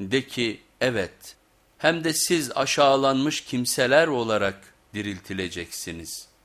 De ki evet hem de siz aşağılanmış kimseler olarak diriltileceksiniz.''